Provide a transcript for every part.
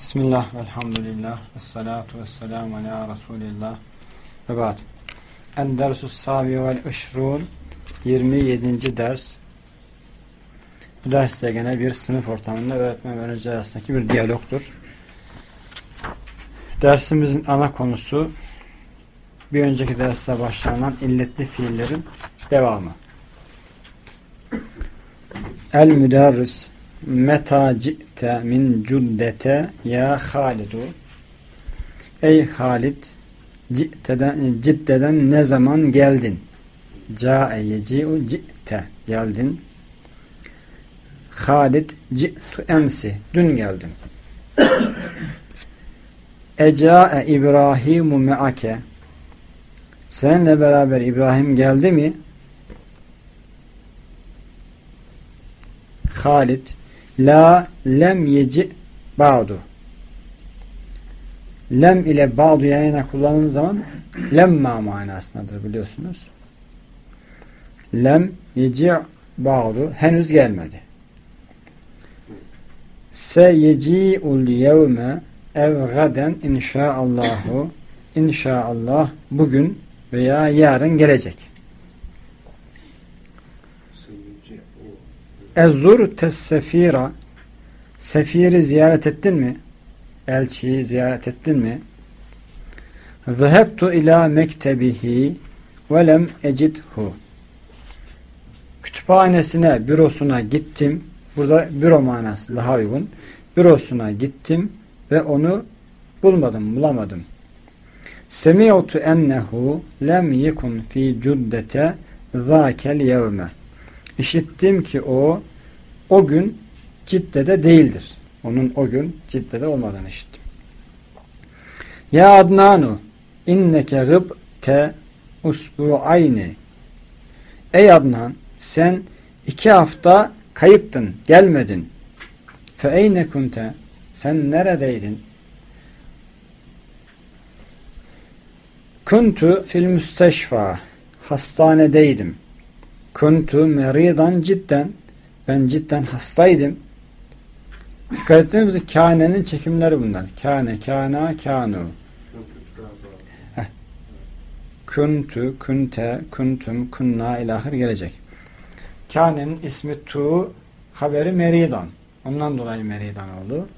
Bismillah, velhamdülillah, ve salatu ve selamu ala Resulillah ve ba'd. En dersus sabi vel ışrun 27. ders. Bu derste gene bir sınıf ortamında öğretmen ve öğrenci arasındaki bir diyalogtur. Dersimizin ana konusu bir önceki derste başlanan illetli fiillerin devamı. El müderris Meta ci'te min cuddete ya Halidu Ey Halid ci'teden, ciddeden ne zaman geldin? Ca'e yeci'u ci'te geldin. Halid ci'tu emsi dün geldim. Eca'e İbrahimu me'ake Seninle beraber İbrahim geldi mi? Halid La lem yeci ba'du. Lem ile ba'du yayına kullanılan zaman lemma manasındadır biliyorsunuz. Lem yeci ba'du henüz gelmedi. Se yeci'ul yevme ev gaden inşaallahu inşaallah bugün veya yarın gelecek. Ezzur tessefira Sefiri ziyaret ettin mi? Elçiyi ziyaret ettin mi? Zehebtu ila mektebihi ve lem ecidhu Kütüphanesine, bürosuna gittim. Burada büro manası daha uygun. Bürosuna gittim ve onu bulmadım, bulamadım. Semi'tu ennehu lem yekun fi cuddete zâkel yevme İşittim ki o o gün Cidde'de değildir. Onun o gün Cidde'de olmadığını işittim. Ya Adnanu inneke gıbte usbu'ayni Ey Adnan sen iki hafta kayıptın, gelmedin. Fe eyne kunte sen neredeydin? Kuntu fil müsteşfa hastanedeydim. Kuntu meridan cidden ben cidden hastaydım. Dikkat ettiniz mi? Kâne'nin çekimleri bunlar. Kâne, kâna, kânu. Kuntu, kunte, kuntum, kunna ilahir gelecek. Kâne'nin ismi tu, haberi meridan. Ondan dolayı meridan oldu.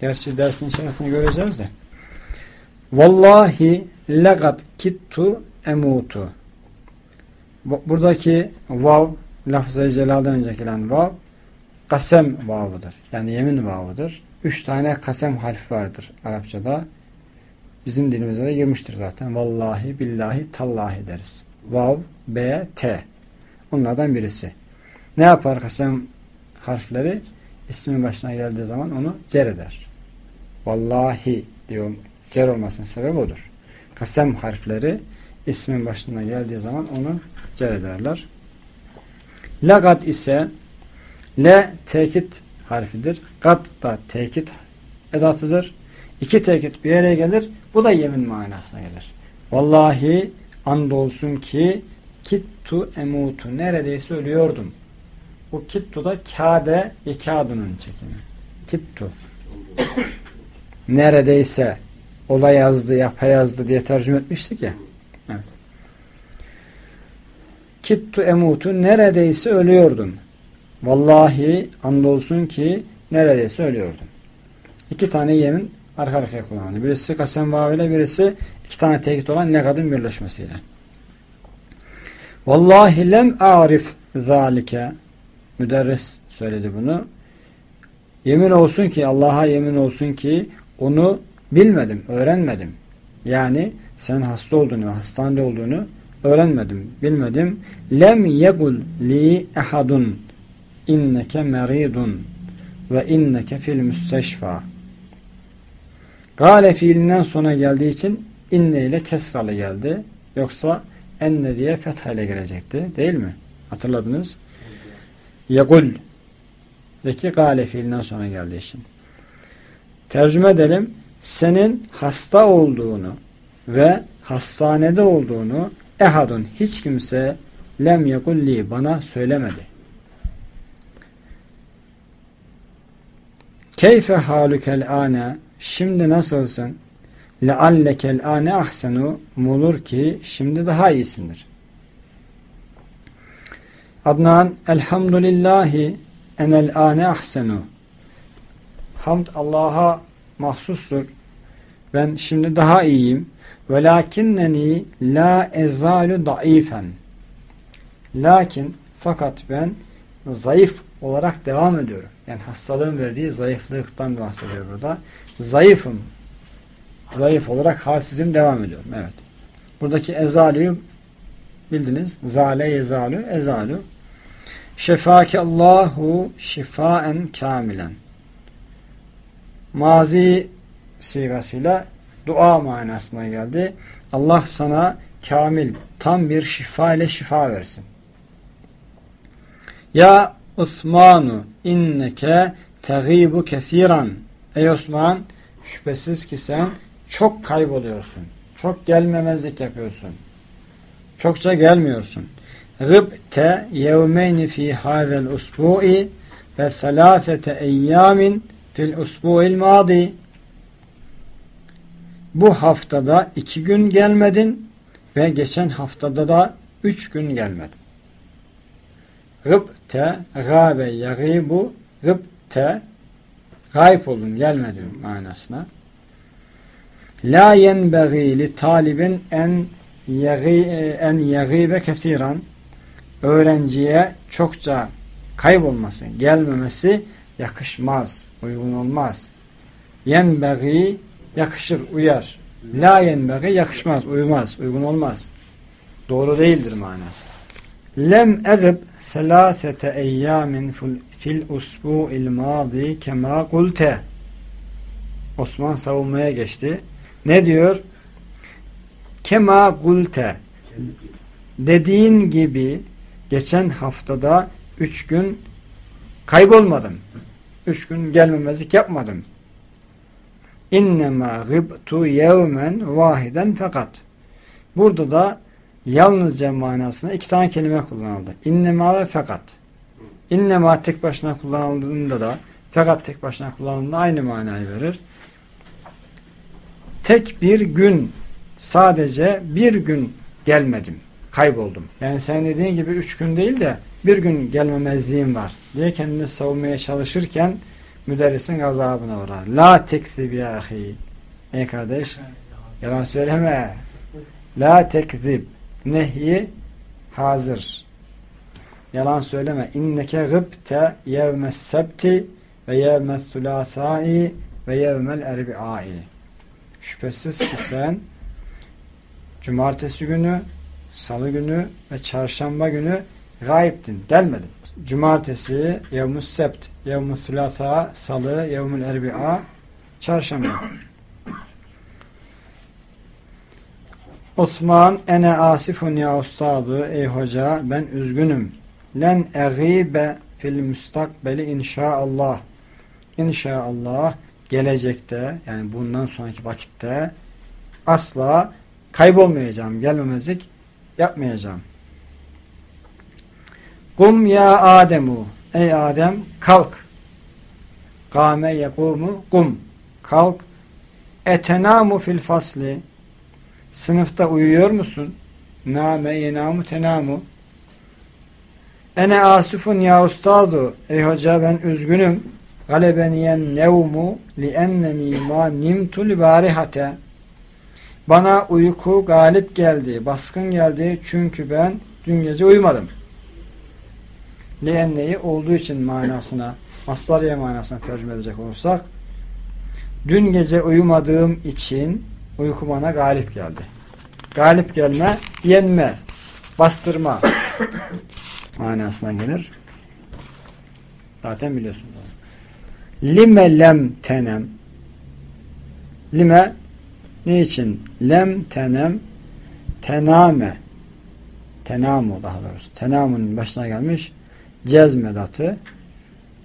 Gerçi dersin içerisinde göreceğiz de. Vallahi legat kittu emutu. Buradaki vav lafz-ı celalden önce gelen vav kasem vavıdır. Yani yemin vavıdır. Üç tane kasem harfi vardır Arapçada. Bizim dilimize de girmiştir zaten. Vallahi, billahi, tallahi deriz. Vav, B, T. Onlardan birisi. Ne yapar kasem harfleri? İsmin başına geldiği zaman onu cer eder. Vallahi diyor. Cer olmasının sebebi odur. Kasem harfleri ismin başına geldiği zaman onu cer. Lagat ise le tekit harfidir. Gat da tekit edatıdır. İki tekit bir yere gelir. Bu da yemin manasına gelir. Vallahi andolsun ki kittu emutu neredeyse ölüyordum. Bu kittu da kade ikadunun çekimi. Kittu. neredeyse ola yazdı, yapa yazdı diye tercüme etmiştik ya. Kittu emutu neredeyse ölüyordum. Vallahi andolsun ki neredeyse ölüyordum. İki tane yemin arka arkaya kullanıldı. Birisi kasem vaviyle birisi iki tane tekit olan ne kadın birleşmesiyle. Vallahi lem arif zalike müderris söyledi bunu. Yemin olsun ki Allah'a yemin olsun ki onu bilmedim, öğrenmedim. Yani sen hasta olduğunu, hastanede olduğunu öğrenmedim, bilmedim. Lem yegul li ehadun inneke meridun ve inneke fil müsteşfa. Gale fiilinden sonra geldiği için inne ile kesralı geldi. Yoksa enne diye fetha ile gelecekti. Değil mi? Hatırladınız. Yegul deki gale fiilinden sonra geldiği için. Tercüme edelim. Senin hasta olduğunu ve hastanede olduğunu ehadun hiç kimse lem yekulli bana söylemedi. Keyfe halükel ane şimdi nasılsın? Leallekel ane ahsenu umulur ki şimdi daha iyisindir. Adnan elhamdülillahi enel ane ahsenu Hamd Allah'a mahsustur. Ben şimdi daha iyiyim. Velakinneni la ezalu daifen. Lakin fakat ben zayıf olarak devam ediyorum. Yani hastalığın verdiği zayıflıktan bahsediyor burada. Zayıfım. Zayıf olarak halsizim devam ediyorum. Evet. Buradaki ezalüyü bildiniz. Zale yezalu ezalu. Şefake Allahu şifaen kamilen. Mazi sigasıyla dua manasına geldi. Allah sana kamil, tam bir şifa ile şifa versin. Ya Osmanu inneke tegibu kesiran. Ey Osman şüphesiz ki sen çok kayboluyorsun. Çok gelmemezlik yapıyorsun. Çokça gelmiyorsun. Gıbte yevmeyni fi hazel usbu'i ve selâsete eyyamin fil usbu'il madi. Bu haftada iki gün gelmedin ve geçen haftada da üç gün gelmedin. Gıbte gâbe yagîbu gıbte gayb olun gelmedin manasına. La yenbeği li talibin en yagi, en yagibe kesiran öğrenciye çokça kaybolması, gelmemesi yakışmaz, uygun olmaz. Yenbeği yakışır, uyar. La yenbeği yakışmaz, uymaz, uygun olmaz. Doğru değildir manası. Lem egib selâsete eyyamin fil usbu'il mâzi kema kulte. Osman savunmaya geçti. Ne diyor? Kema kulte. Dediğin gibi geçen haftada üç gün kaybolmadım. Üç gün gelmemezlik yapmadım. İnnemâ gıbtu yevmen vahiden fakat. Burada da yalnızca manasına iki tane kelime kullanıldı. İnnemâ ve fakat. İnnemâ tek başına kullanıldığında da fakat tek başına kullanıldığında aynı manayı verir. Tek bir gün sadece bir gün gelmedim. Kayboldum. Yani sen dediğin gibi üç gün değil de bir gün gelmemezliğim var diye kendini savunmaya çalışırken müderrisin gazabına uğrar. La tekzib ya ahi. Ey kardeş yalan söyleme. La tekzib. Nehyi hazır. Yalan söyleme. İnneke gıbte yevmes sebti ve yevmes thulasai ve yevmel erbi'ai. Şüphesiz ki sen cumartesi günü, salı günü ve çarşamba günü gayiptin, gelmedin. Cumartesi, yevmus sebt, yevmus sülasa, salı, yevmul erbi'a, çarşamba. Osman ene asifun ya ustadı ey hoca ben üzgünüm. Len egibe fil müstakbeli inşaallah. İnşaallah gelecekte yani bundan sonraki vakitte asla kaybolmayacağım, gelmemezlik yapmayacağım. Kum ya Ademu. Ey Adem kalk. Kame yekumu kum. Kalk. Etenamu fil fasli. Sınıfta uyuyor musun? Name yenamu tenamu. Ene asufun ya ustadu. Ey hoca ben üzgünüm. Galebeniyen nevmu li enneni ma nimtu li barihate. Bana uyku galip geldi, baskın geldi çünkü ben dün gece uyumadım lienneyi olduğu için manasına maslarya manasına tercüme edecek olursak dün gece uyumadığım için uyku bana galip geldi. Galip gelme, yenme, bastırma manasına gelir. Zaten biliyorsunuz. Lime lem tenem Lime ne için? Lem tenem tename tenamu daha doğrusu. Tenamunun başına gelmiş cezmedatı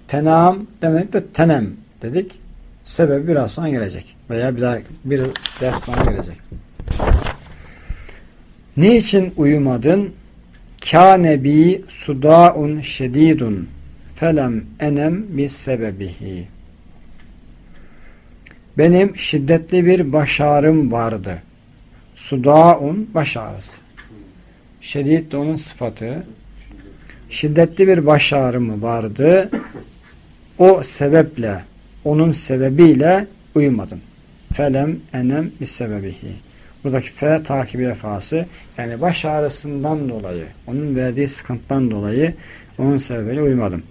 tenam demek de tenem dedik. Sebebi biraz sonra gelecek. Veya bir daha bir ders sonra gelecek. Niçin uyumadın? Kâne bi sudaun şedidun felem enem bi sebebihi. Benim şiddetli bir baş ağrım vardı. Sudaun baş ağrısı. Şiddet de onun sıfatı. Şiddetli bir baş ağrım vardı. O sebeple, onun sebebiyle uyumadım. Felem enem bir sebebihi. Buradaki fe takibi vefası. Yani baş ağrısından dolayı, onun verdiği sıkıntıdan dolayı onun sebebiyle uyumadım.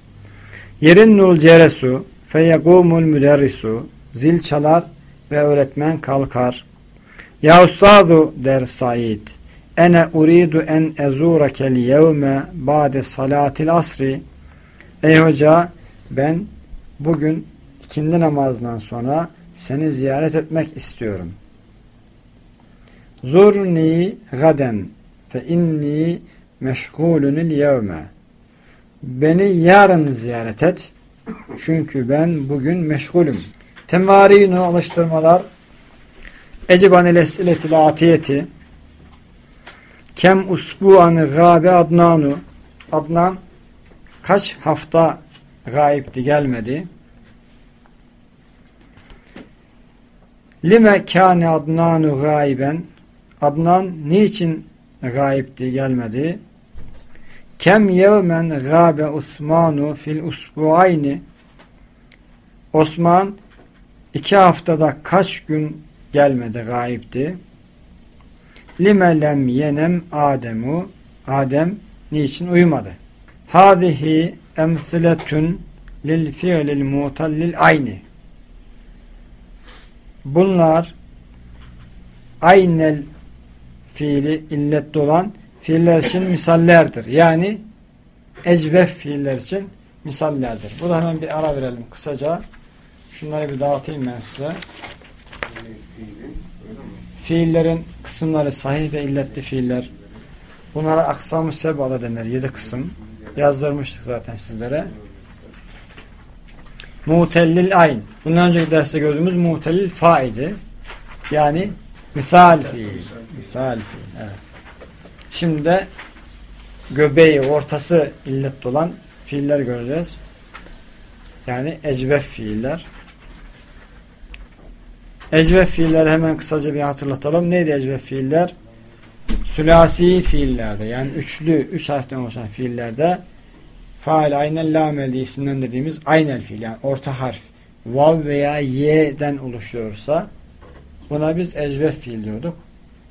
Yerin nul ceresu feyegumul müderrisu zil çalar ve öğretmen kalkar. Ya ustadu der Said ene uridu en ezurakel yevme ba'de salatil asri Ey hoca ben bugün ikindi namazından sonra seni ziyaret etmek istiyorum. Zurni gaden fe inni meşgulunil yevme Beni yarın ziyaret et. Çünkü ben bugün meşgulüm. Temarinu alıştırmalar Eciban el esiletil atiyeti Kem usbu'an gâbe Adnanu Adnan kaç hafta gayipti gelmedi. Lime kâne Adnanu gayben Adnan niçin gayipti gelmedi? Kem yevmen gâbe Osmanu fil usbuayni Osman iki haftada kaç gün gelmedi gayipti. Lime yenem Ademu Adem niçin uyumadı? Hadihi emsiletun lil fiilil mutallil ayni Bunlar aynel fiili illetli olan fiiller için misallerdir. Yani ecvef fiiller için misallerdir. Bu da hemen bir ara verelim kısaca. Şunları bir dağıtayım ben size. Fiillerin kısımları sahih ve illetli fiiller. Bunlara aksam-ı sebala denir. Yedi kısım. Yazdırmıştık zaten sizlere. Mutellil ayn. Bundan önceki derste gördüğümüz mutellil faidi. Yani misal fiil. Misal fiil. Evet. Şimdi de göbeği, ortası illet olan fiiller göreceğiz. Yani ecvef fiiller. Ecvef fiiller hemen kısaca bir hatırlatalım. Neydi ecvef fiiller? Sülasi fiillerde yani üçlü, üç harften oluşan fiillerde faal aynel lamel diye isimlendirdiğimiz aynel fiil yani orta harf vav veya y'den oluşuyorsa buna biz ecvef fiil diyorduk.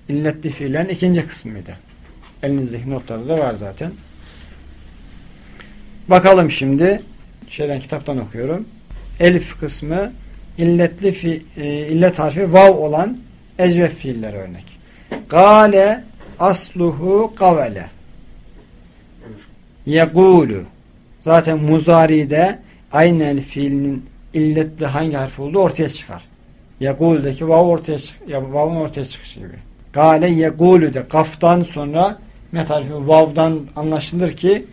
İlletli fiillerin ikinci kısmıydı. Elinizdeki notlarda da var zaten. Bakalım şimdi şeyden kitaptan okuyorum. Elif kısmı illetli fi, e, illet harfi vav olan ecvef fiiller örnek. Gale asluhu kavele yegulu zaten muzari'de aynen fiilinin illetli hangi harf olduğu ortaya çıkar. Yegul'deki vav ortaya ya vav'un ortaya çıkışı gibi. Gale yegulu de kaftan sonra met harfi vav'dan anlaşılır ki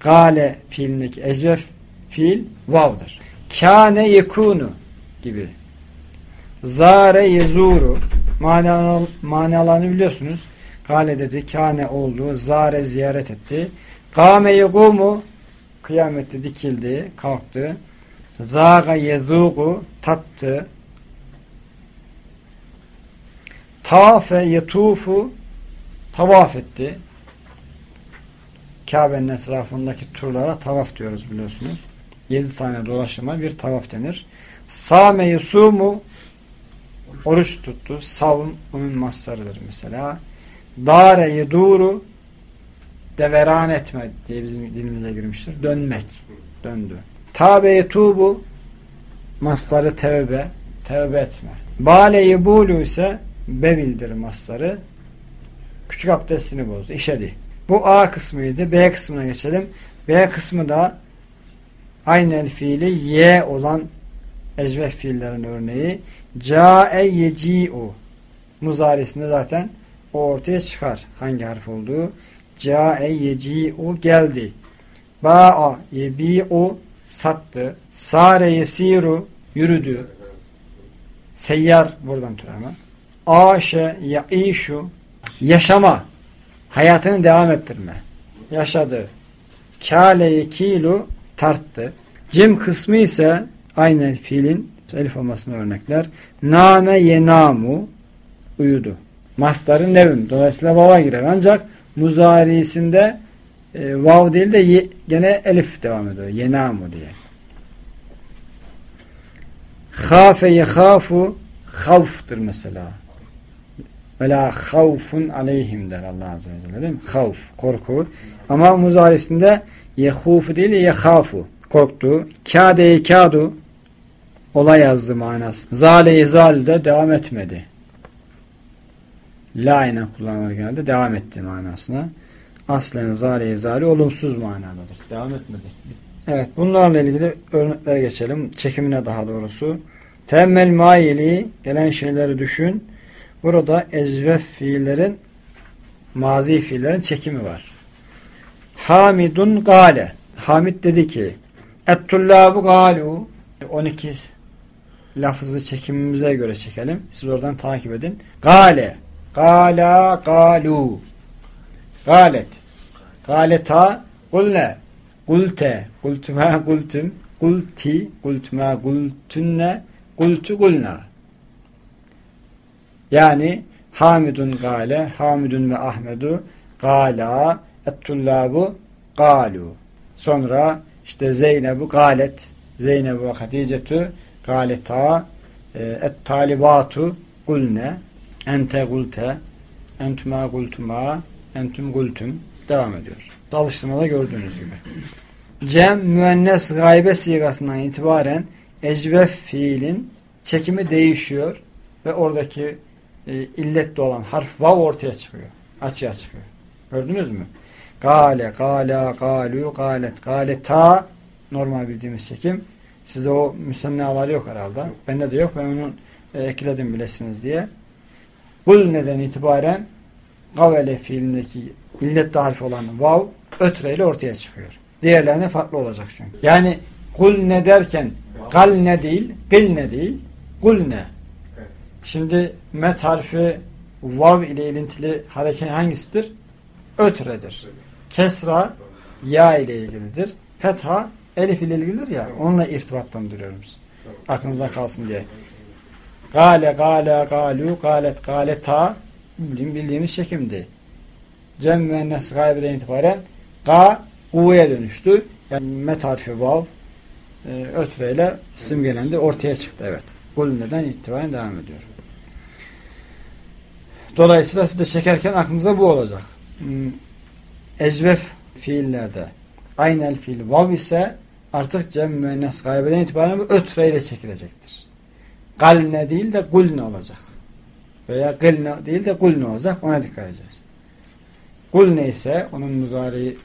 gale fiilindeki ecvef fiil vav'dır. Kâne yekunu gibi. Zare yezuru manalarını, manalarını biliyorsunuz. Gale dedi, kâne oldu, zare ziyaret etti. Kâme yegumu kıyamette dikildi, kalktı. Zâga yezugu tattı. Tafe yetufu tavaf etti. Kabe'nin etrafındaki turlara tavaf diyoruz biliyorsunuz. Yedi tane dolaşıma bir tavaf denir. Same yusumu oruç tuttu. Savun onun maslarıdır mesela. Dare yeduru deveran etme diye bizim dilimize girmiştir. Dönmek. Döndü. Tabe yetubu masları tevbe. Tevbe etme. Bale yebulu ise bevildir masları. Küçük abdestini bozdu. İşedi. Bu A kısmıydı. B kısmına geçelim. B kısmı da aynel fiili Y olan ecvef fiillerin örneği. Ca'e yeci'u muzarisinde zaten o ortaya çıkar. Hangi harf olduğu. Ca'e yeci'u geldi. Ba'a yebi'u sattı. Sare yesiru yürüdü. Seyyar buradan türeme. Aşe ya'işu yaşama. Hayatını devam ettirme. Yaşadı. Kâle yekilu tarttı. Cim kısmı ise aynen fiilin Elif olmasına örnekler. Name yenamu uyudu. Mastarı nevim. Dolayısıyla vava girer. Ancak muzarisinde e, vav değil de ye, gene elif devam ediyor. Yenamu diye. Hafe yehafu havftır mesela. Ve la havfun aleyhim der Allah Azze ve Celle değil mi? Havf, korku. Ama muzarisinde yehufu değil yehafu. Korktu. Kâde yekâdu olay yazdı manası. Zale-i de devam etmedi. La ile kullanılır genelde. Devam etti manasına. Aslen zale-i zali olumsuz manadadır. Devam etmedi. Evet bunlarla ilgili örnekler geçelim. Çekimine daha doğrusu. Temmel maili gelen şeyleri düşün. Burada ezvef fiillerin mazi fiillerin çekimi var. Hamidun gale. Hamid dedi ki Ettullabu galu 12 lafızı çekimimize göre çekelim. Siz oradan takip edin. Gale. Gala galu. Galet. Galeta Kulne Gulte. Gultuma gultum Gulti Gultuma gultunne Gultu gulna. Yani Hamidun gale Hamidun ve Ahmedu Gala Ettullabu galu. Sonra işte Zeynebu galet. Zeynebu ve Haticetu galeta e, et talibatu gulne ente gulte entuma gultuma entum gultum devam ediyor. Alıştırmada gördüğünüz gibi. Cem müennes gaybe sigasından itibaren ecvef fiilin çekimi değişiyor ve oradaki e, illetli olan harf vav ortaya çıkıyor. Açığa çıkıyor. Gördünüz mü? Gale, gala, galu, galet, galeta normal bildiğimiz çekim. Sizde o müsemnaları yok herhalde. Yok. Bende de yok. Ben onu e, ekledim bilesiniz diye. Kul neden itibaren gavele fiilindeki illet harfi olan vav ötreyle ortaya çıkıyor. Diğerlerine farklı olacak çünkü. Yani kul ne derken gal ne değil, gil ne değil, kul ne. Şimdi met harfi vav ile ilintili hareket hangisidir? Ötredir. Kesra ya ile ilgilidir. Fetha elif ile ilgilidir ya onunla irtibattan duruyorum. Aklınızda kalsın diye. Gale, gale, galu, galet, galeta bildiğim, bildiğimiz çekimdi. Cem müennes gaybeden itibaren ga, gu'ya dönüştü. Yani met harfi vav e, ötreyle simgelendi. Ortaya çıktı. Evet. Gul neden itibaren devam ediyor. Dolayısıyla siz de çekerken aklınıza bu olacak. Hmm, ecvef fiillerde aynel fiil vav ise artık cem müennes gaybeden itibaren ötreyle çekilecektir. Galne değil de gulne olacak. Veya gılne değil de gulne olacak. Ona dikkat edeceğiz. Gulne ise onun muzari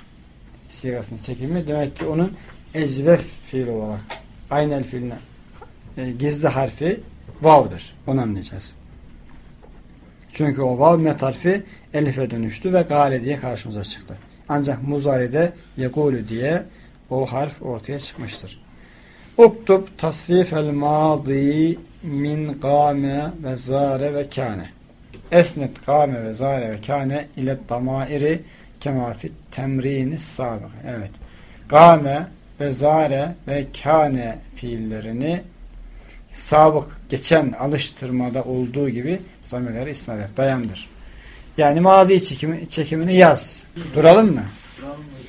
sigasını çekimi demek ki onun ecvef fiil olarak aynel fiiline e, gizli harfi vav'dır. Onu anlayacağız. Çünkü o vav met harfi elife dönüştü ve gale diye karşımıza çıktı. Ancak muzari'de yekulu diye o harf ortaya çıkmıştır. Uktub tasrifel madi min gâme ve zâre ve kâne. Esnet gâme ve zâre ve kâne ile damairi kemafit temrini sabık. Evet. Gâme ve zâre ve kâne fiillerini sabık geçen alıştırmada olduğu gibi zamirleri isnat et. Dayandır. Yani mazi çekimi, çekimini yaz. Duralım mı? Duralım.